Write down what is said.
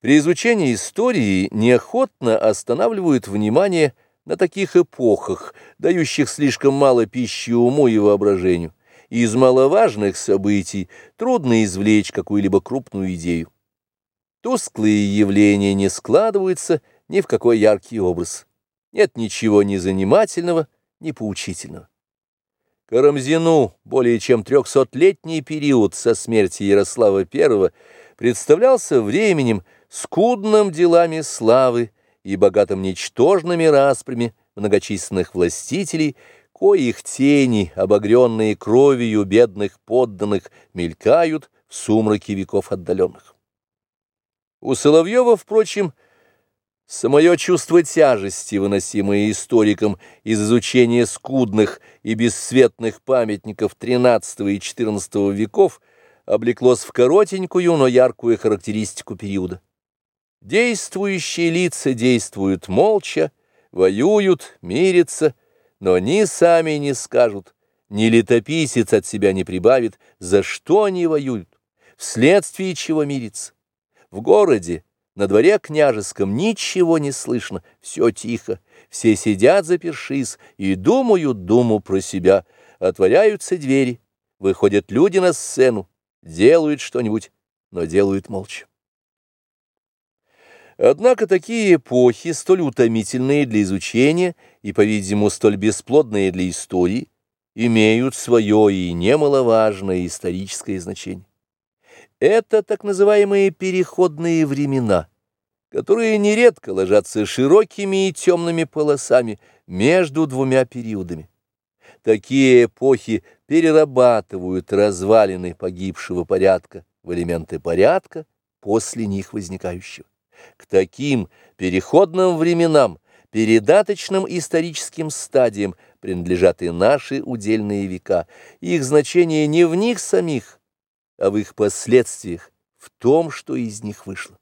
При изучении истории неохотно останавливают внимание на таких эпохах, дающих слишком мало пищи уму и воображению. Из маловажных событий трудно извлечь какую-либо крупную идею. Тусклые явления не складываются ни в какой яркий образ. Нет ничего ни занимательного, ни поучительного. Карамзину более чем трехсотлетний период со смерти Ярослава I представлялся временем, скудным делами славы и богатым ничтожными распрями многочисленных властителей, коих тени, обогренные кровью бедных подданных, мелькают в сумраке веков отдаленных. У Соловьева, впрочем, самое чувство тяжести, выносимое историком из изучения скудных и бесцветных памятников XIII и XIV веков, облеклось в коротенькую, но яркую характеристику периода. Действующие лица действуют молча, воюют, мирятся, но ни сами не скажут, ни летописец от себя не прибавит, за что они воюют, вследствие чего мирятся. В городе, на дворе княжеском ничего не слышно, все тихо, все сидят запершись и думают думу про себя, отворяются двери, выходят люди на сцену, делают что-нибудь, но делают молча. Однако такие эпохи, столь утомительные для изучения и, по-видимому, столь бесплодные для истории, имеют свое и немаловажное историческое значение. Это так называемые переходные времена, которые нередко ложатся широкими и темными полосами между двумя периодами. Такие эпохи перерабатывают развалины погибшего порядка в элементы порядка после них возникающего. К таким переходным временам, передаточным историческим стадиям принадлежат и наши удельные века. Их значение не в них самих, а в их последствиях, в том, что из них вышло.